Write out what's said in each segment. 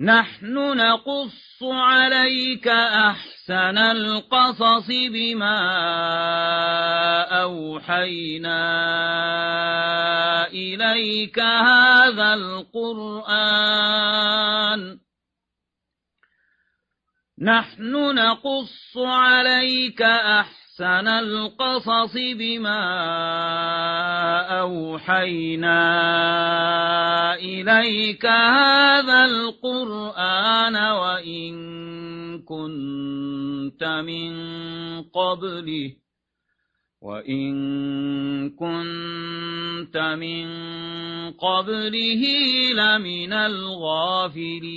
نحن نقص عليك أحسن القصص بما أوحينا إليك هذا القرآن. نحن نقص عليك أحسن أحسن القصص بما أوحينا إليك هذا القرآن وإن كنت من قبله وإن كنت من قبله لمن الغافلين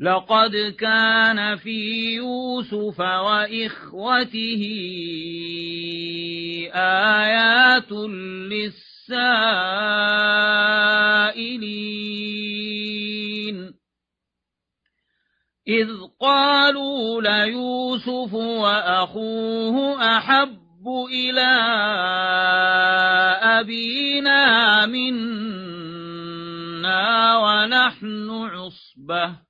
لقد كان في يوسف وإخوته آيات للسائلين. إذ قالوا ليوسف وأخوه أحب إلى أبينا منا ونحن عصبة.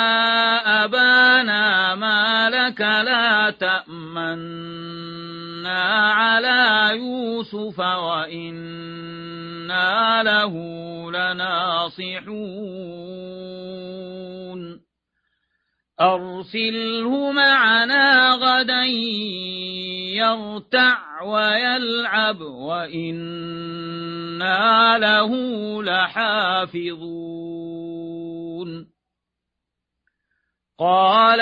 وأنا على يوسف وإنا له لناصحون أرسله معنا غدا يرتع ويلعب وإنا له لحافظون قال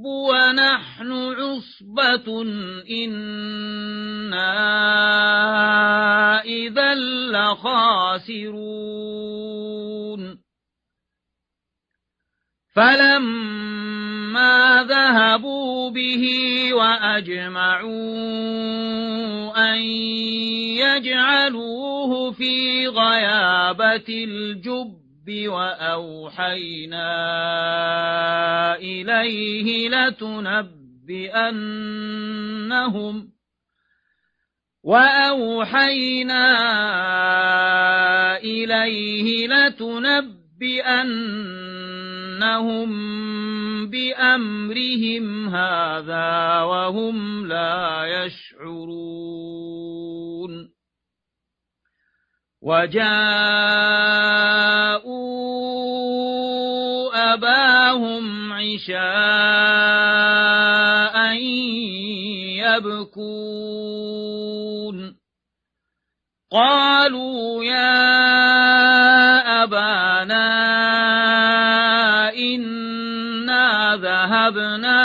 الذئب ونحن عصبة إنا إذا لخاسرون. فلما ذهبوا به وأجمعوا أن يجعلوه في غيابة الجب وأوحينا إليه لتنبئنهم وأوحينا إليه لتنبئنهم بأمرهم هذا وهم لا يشعرون وجاءوا أباهم عشاء يبكون. قالوا يا أبانا إنا ذهبنا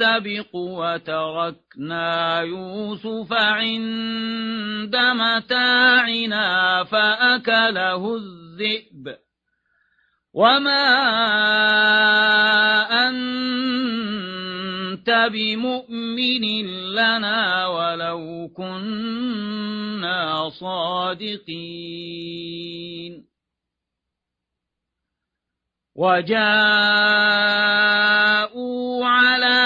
نستبق وتركنا يوسف عند متاعنا فأكله الذئب. وما أنت بمؤمن لنا ولو كنا صادقين. وجاءوا على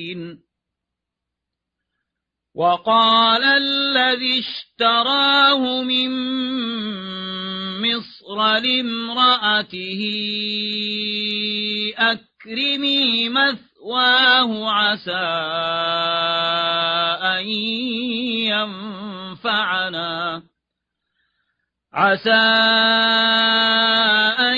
وقال الذي اشتراه من مصر لامرأته أكرمي مثواه عسى أن ينفعنا. عسى أن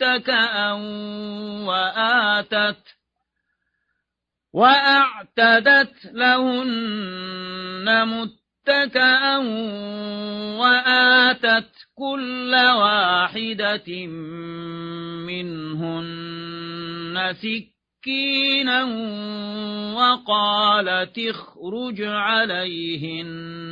متكأ وآتت وأعتدت لهن متكأ وآتت كل واحدة منهن سكينا وقالت اخرج عليهن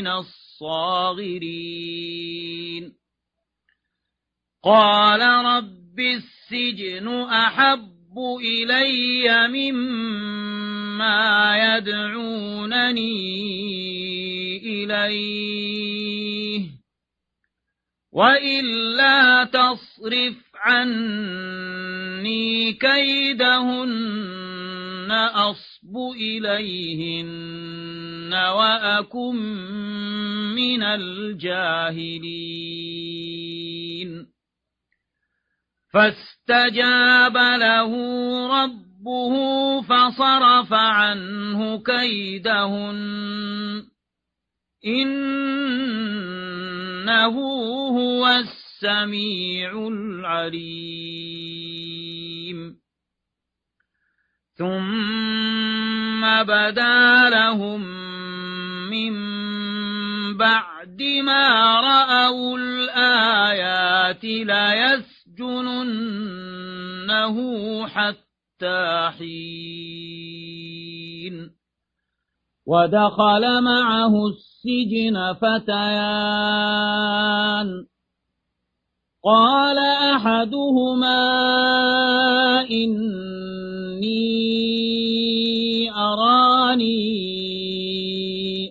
من الصاغرين. قال رب السجن أحب إلي مما يدعونني إليه. وإلا تصرف عني كيدهن أصب إليهن وأكن من الجاهلين. فاستجاب له ربه فصرف عنه كيدهن. إنه هو السميع العليم. ثم بدا لهم من بعد ما رأوا الآيات ليسجننه حتى حين ودخل معه السجن فتيان قال أحدهما إني أراني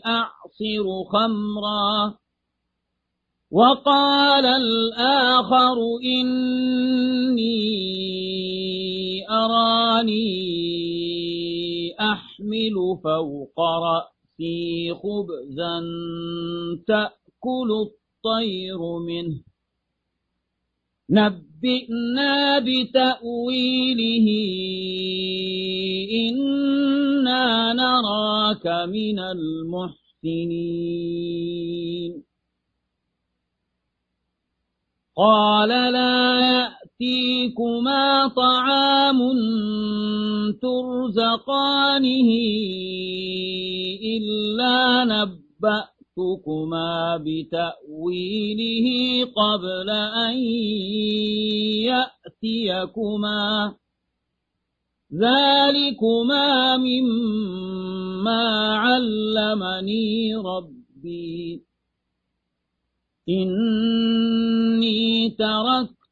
أعصر خمرا. وقال الآخر إني أراني أحمل فوق رأسي خبزا تأكل الطير منه. نبئنا بتأويله إنا نراك من المحسنين. قال لا يأتيكما طعام ترزقانه إلا نبأتكما بتأويله قبل أن يأتيكما ذلكما مما علمني ربي إني تركت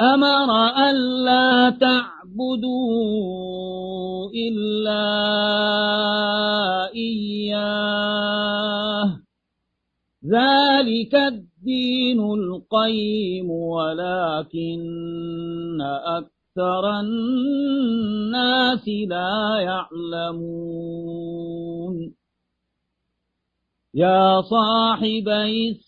أمر ألا تعبدوا إلا إياه ذلك الدين القيم ولكن أكثر الناس لا يعلمون يا صاحبي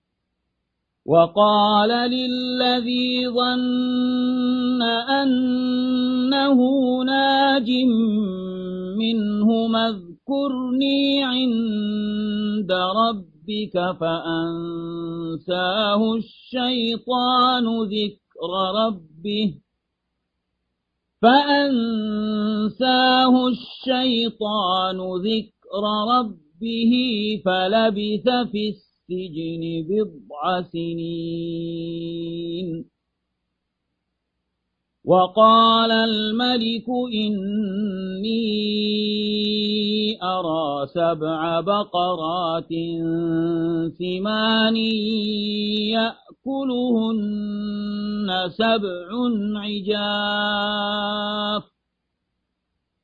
وقال للذي ظن أنه ناج منه اذكرني عند ربك فأنساه الشيطان ذكر ربه فأنساه الشيطان ذكر ربه فلبث في السجن بضع سنين. وقال الملك إني أرى سبع بقرات ثمان يأكلهن سبع عجاف.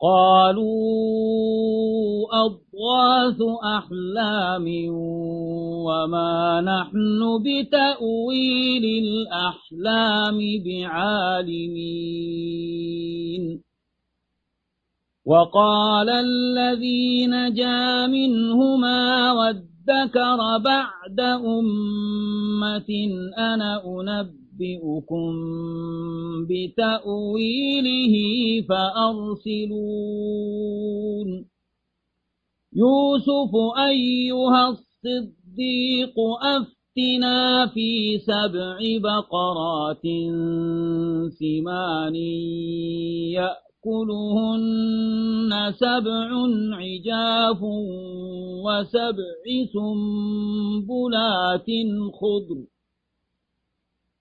قالوا أضغاث أحلام وما نحن بتأويل الأحلام بعالمين. وقال الذي نجا منهما وادكر بعد أمة أنا أنبئ أنبئكم بتأويله فأرسلون. يوسف أيها الصديق أفتنا في سبع بقرات سمان يأكلهن سبع عجاف وسبع سنبلات خضر.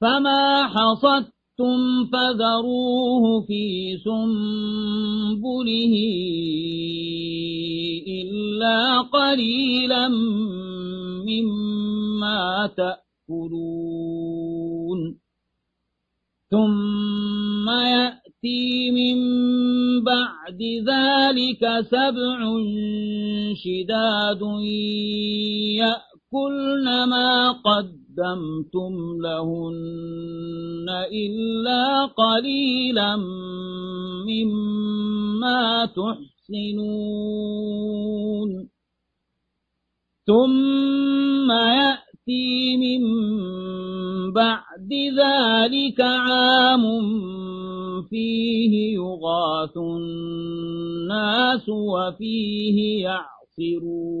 فما حصدتم فذروه في سنبله إلا قليلا مما تأكلون ثم يأتي من بعد ذلك سبع شداد يأكلن ما قد قدمتم لهن إلا قليلا مما تحسنون. ثم يأتي من بعد ذلك عام فيه يغاث الناس وفيه يعصرون.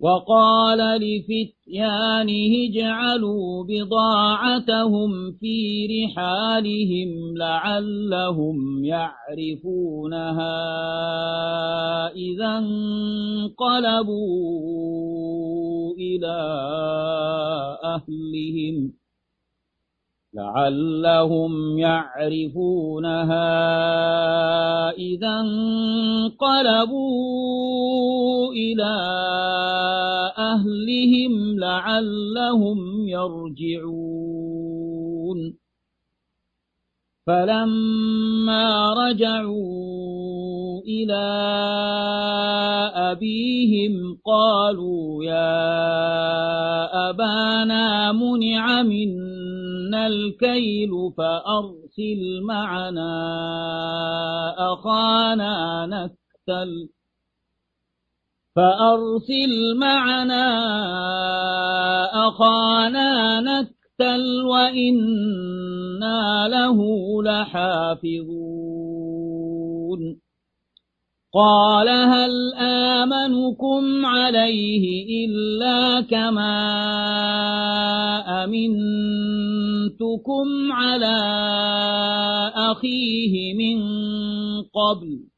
وقال لفتيانه اجعلوا بضاعتهم في رحالهم لعلهم يعرفونها إذا انقلبوا إلى أهلهم. لعلهم يعرفونها إذا انقلبوا إلى أهلهم لعلهم يرجعون فلما رجعوا إلى أبيهم قالوا يا أبانا منع منا الكيل فأرسل معنا أخانا نكتل فأرسل معنا أخانا نكتل وإنا له لحافظون قال هل آمنكم عليه إلا كما أمنتكم على أخيه من قبل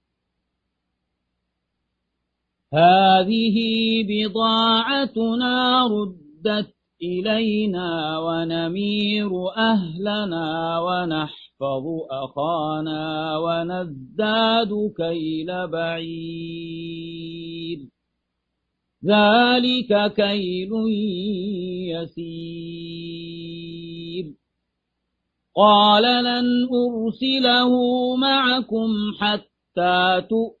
هذه بضاعتنا ردت إلينا ونمير أهلنا ونحفظ أخانا ونزداد كيل بعير. ذلك كيل يسير. قال لن أرسله معكم حتى تؤمنوا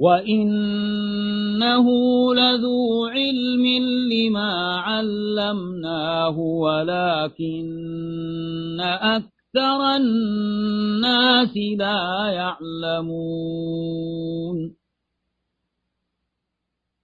وإنه لذو علم لما علمناه ولكن أكثر الناس لا يعلمون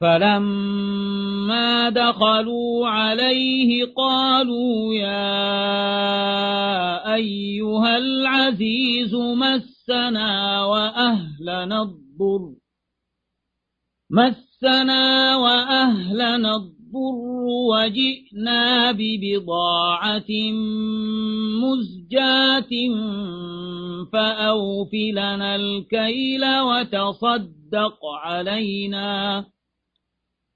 فلما دخلوا عليه قالوا يا أيها العزيز مسنا وأهلنا الضر مسنا وأهلنا الضر وجئنا ببضاعة مزجاة فأوفلنا الكيل وتصدق علينا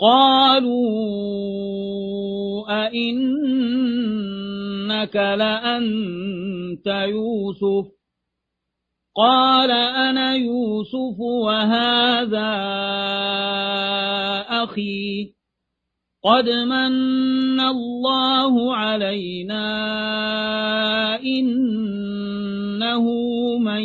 قالوا أئن إنك لأنت يوسف؟ قال أنا يوسف وهذا أخي. قد من الله علينا إنه من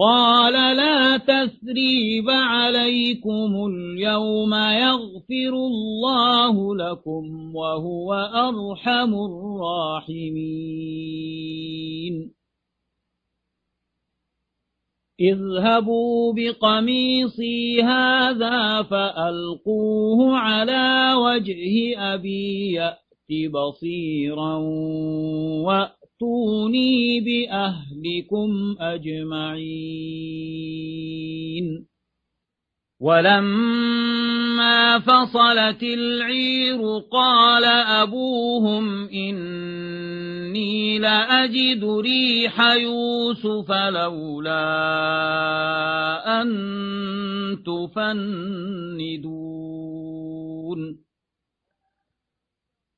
قال لا تثريب عليكم اليوم يغفر الله لكم وهو أرحم الراحمين. اذهبوا بقميصي هذا فألقوه على وجه أبي يأت بصيرا وأ ائتوني بأهلكم أجمعين ولما فصلت العير قال أبوهم إني لأجد ريح يوسف لولا أن تفندون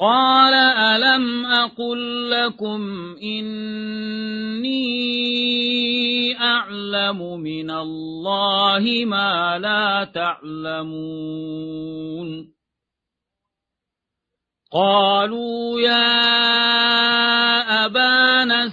قال ألم أقل لكم إني أعلم من الله ما لا تعلمون قالوا يا أبانا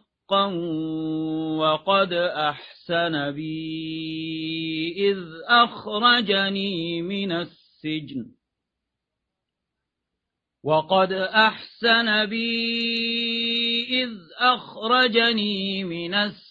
وقد أحسن بي إذ أخرجني من السجن. وقد أحسن بي إذ أخرجني من السجن.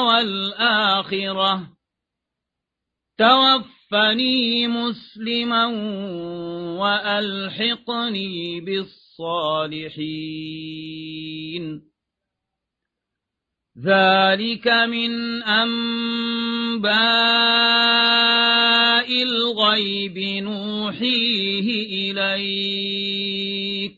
والآخرة. توفني مسلما وألحقني بالصالحين. ذلك من أنباء الغيب نوحيه إليك.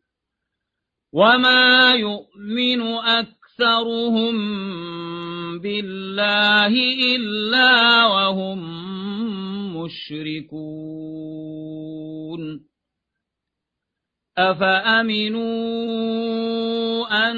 وما يؤمن أكثرهم بالله إلا وهم مشركون أفأمنوا أن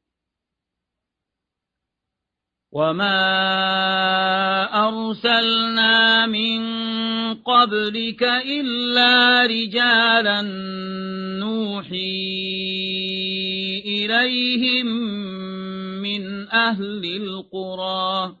وما أرسلنا من قبلك إلا رجالا نوحي إليهم من أهل القرى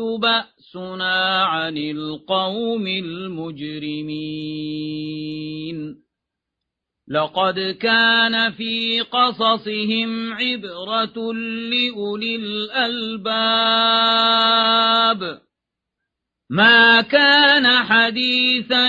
بأسنا عن القوم المجرمين. لقد كان في قصصهم عبرة لأولي الألباب. ما كان حديثا